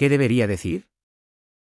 ¿Qué debería decir?